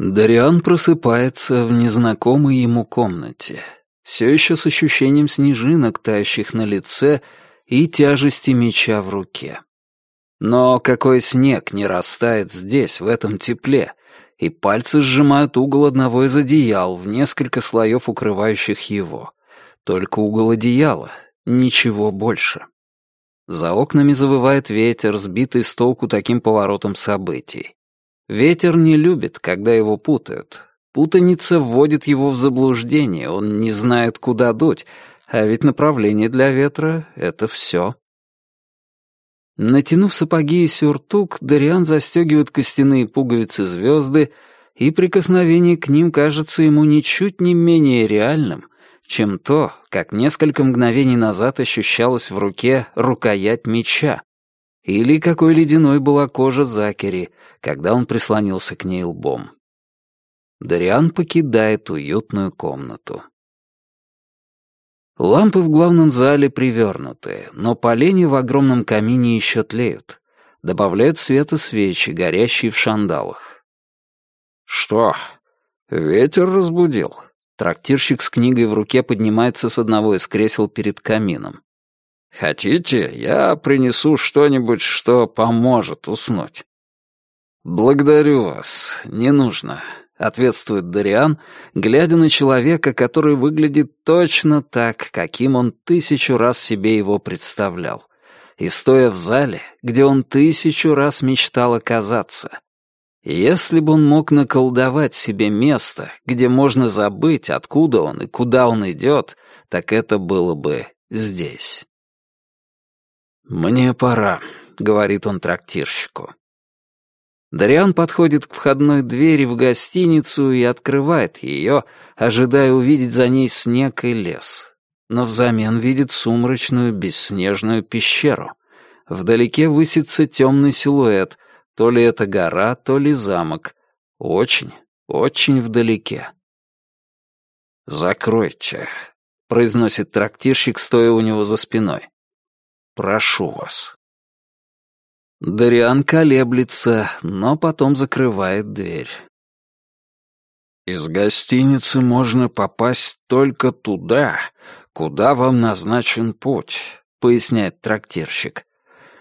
Дариан просыпается в незнакомой ему комнате, все еще с ощущением снежинок, тающих на лице, и тяжести меча в руке. Но какой снег не растает здесь, в этом тепле, и пальцы сжимают угол одного из одеял в несколько слоев, укрывающих его. Только угол одеяла, ничего больше. За окнами завывает ветер, сбитый с толку таким поворотом событий. Ветер не любит, когда его путают. Путаница вводит его в заблуждение, он не знает, куда дуть, а ведь направление для ветра — это все. Натянув сапоги и сюртук, Дариан застегивает костяные пуговицы звезды, и прикосновение к ним кажется ему ничуть не менее реальным, чем то, как несколько мгновений назад ощущалась в руке рукоять меча, или какой ледяной была кожа Закери, когда он прислонился к ней лбом. Дариан покидает уютную комнату. Лампы в главном зале привернуты, но поленья в огромном камине еще тлеют. Добавляют света свечи, горящие в шандалах. «Что, ветер разбудил?» Трактирщик с книгой в руке поднимается с одного из кресел перед камином. «Хотите, я принесу что-нибудь, что поможет уснуть?» «Благодарю вас, не нужно. — ответствует Дариан, глядя на человека, который выглядит точно так, каким он тысячу раз себе его представлял, и стоя в зале, где он тысячу раз мечтал оказаться. Если бы он мог наколдовать себе место, где можно забыть, откуда он и куда он идет, так это было бы здесь. «Мне пора», — говорит он трактирщику. Дариан подходит к входной двери в гостиницу и открывает ее, ожидая увидеть за ней снег и лес. Но взамен видит сумрачную, бесснежную пещеру. Вдалеке высится темный силуэт, то ли это гора, то ли замок. Очень, очень вдалеке. «Закройте», — произносит трактирщик, стоя у него за спиной. «Прошу вас». Дариан колеблется, но потом закрывает дверь. «Из гостиницы можно попасть только туда, куда вам назначен путь», — поясняет трактирщик.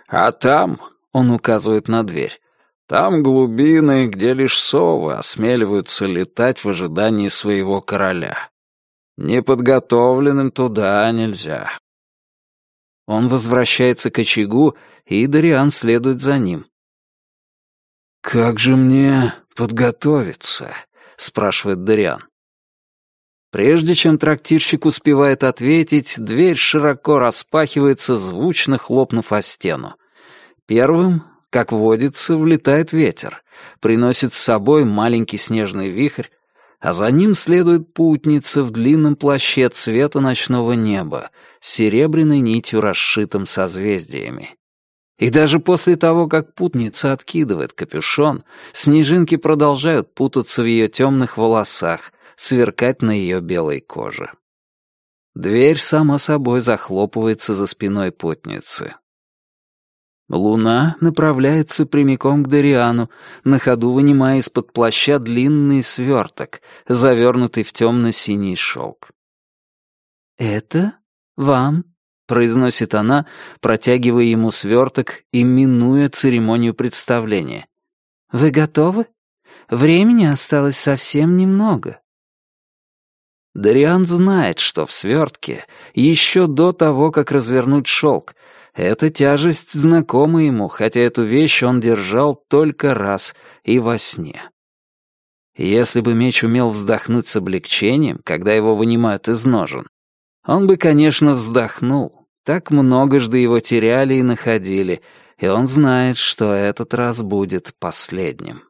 «А там», — он указывает на дверь, — «там глубины, где лишь совы осмеливаются летать в ожидании своего короля. Неподготовленным туда нельзя». Он возвращается к очагу, и Дариан следует за ним. «Как же мне подготовиться?» — спрашивает Дариан. Прежде чем трактирщик успевает ответить, дверь широко распахивается, звучно хлопнув о стену. Первым, как водится, влетает ветер, приносит с собой маленький снежный вихрь, а за ним следует путница в длинном плаще цвета ночного неба, с серебряной нитью, расшитым созвездиями. И даже после того, как путница откидывает капюшон, снежинки продолжают путаться в ее темных волосах, сверкать на ее белой коже. Дверь сама собой захлопывается за спиной путницы. Луна направляется прямиком к Дариану, на ходу вынимая из-под плаща длинный сверток, завернутый в темно-синий шелк. «Это вам?» — произносит она, протягивая ему сверток и минуя церемонию представления. «Вы готовы? Времени осталось совсем немного». Дариан знает, что в свертке, еще до того, как развернуть шелк, эта тяжесть знакома ему, хотя эту вещь он держал только раз и во сне. Если бы меч умел вздохнуть с облегчением, когда его вынимают из ножен, он бы, конечно, вздохнул. Так многожды его теряли и находили, и он знает, что этот раз будет последним.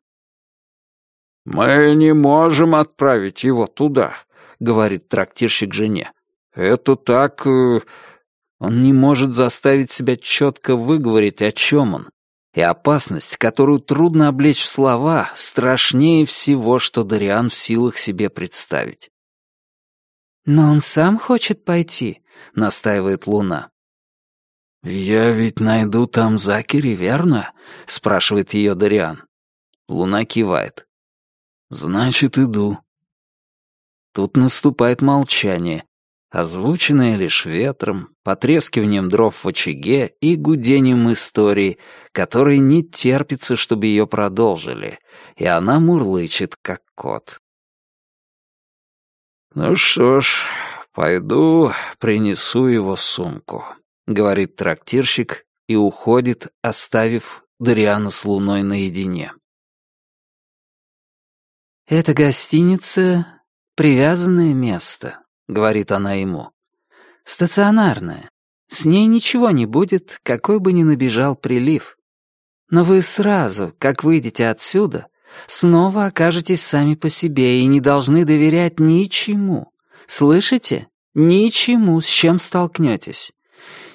«Мы не можем отправить его туда», — говорит трактирщик жене. «Это так...» Он не может заставить себя четко выговорить, о чем он. И опасность, которую трудно облечь в слова, страшнее всего, что Дариан в силах себе представить. «Но он сам хочет пойти», — настаивает Луна. «Я ведь найду там Закери, верно?» — спрашивает ее Дариан. Луна кивает. «Значит, иду». Тут наступает молчание, озвученное лишь ветром, потрескиванием дров в очаге и гудением истории, которой не терпится, чтобы ее продолжили, и она мурлычет, как кот. «Ну что ж, пойду принесу его сумку», — говорит трактирщик и уходит, оставив Дариана с Луной наедине. «Эта гостиница — привязанное место», — говорит она ему. «Стационарная. С ней ничего не будет, какой бы ни набежал прилив. Но вы сразу, как выйдете отсюда, снова окажетесь сами по себе и не должны доверять ничему. Слышите? Ничему, с чем столкнетесь.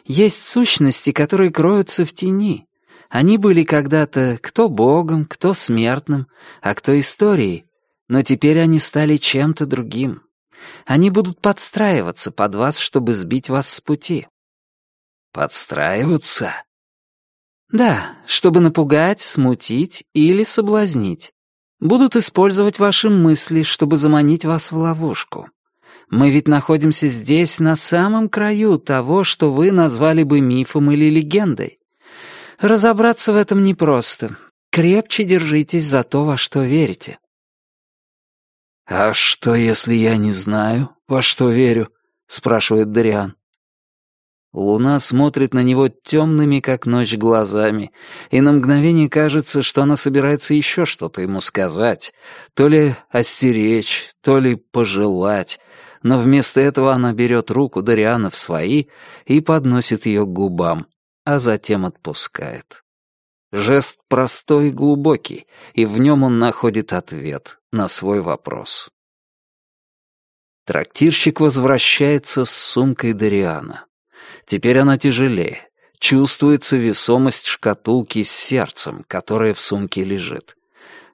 Есть сущности, которые кроются в тени. Они были когда-то кто богом, кто смертным, а кто историей, но теперь они стали чем-то другим. Они будут подстраиваться под вас, чтобы сбить вас с пути. Подстраиваться? Да, чтобы напугать, смутить или соблазнить. Будут использовать ваши мысли, чтобы заманить вас в ловушку. Мы ведь находимся здесь, на самом краю того, что вы назвали бы мифом или легендой. Разобраться в этом непросто. Крепче держитесь за то, во что верите. «А что, если я не знаю, во что верю?» — спрашивает Дариан. Луна смотрит на него темными, как ночь, глазами, и на мгновение кажется, что она собирается еще что-то ему сказать, то ли остеречь, то ли пожелать, но вместо этого она берет руку Дариана в свои и подносит ее к губам, а затем отпускает. Жест простой и глубокий, и в нем он находит ответ на свой вопрос. Трактирщик возвращается с сумкой Дариана. Теперь она тяжелее. Чувствуется весомость шкатулки с сердцем, которая в сумке лежит.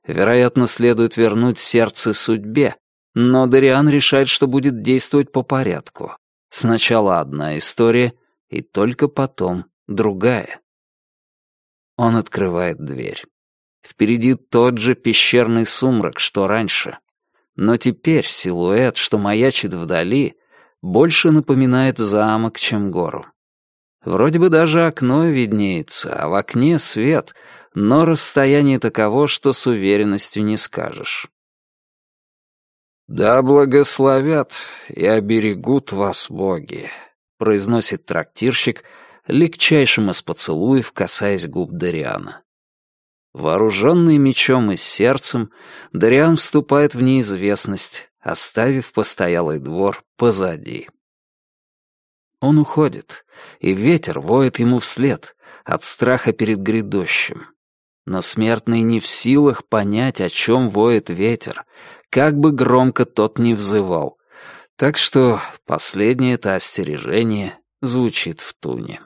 Вероятно, следует вернуть сердце судьбе, но Дариан решает, что будет действовать по порядку. Сначала одна история, и только потом другая. Он открывает дверь. Впереди тот же пещерный сумрак, что раньше. Но теперь силуэт, что маячит вдали, больше напоминает замок, чем гору. Вроде бы даже окно виднеется, а в окне свет, но расстояние таково, что с уверенностью не скажешь. «Да благословят и оберегут вас боги», — произносит трактирщик, легчайшим из поцелуев касаясь губ Дариана. Вооруженный мечом и сердцем, Дариан вступает в неизвестность, оставив постоялый двор позади. Он уходит, и ветер воет ему вслед от страха перед грядущим. Но смертный не в силах понять, о чем воет ветер, как бы громко тот ни взывал. Так что последнее это остережение звучит в туне.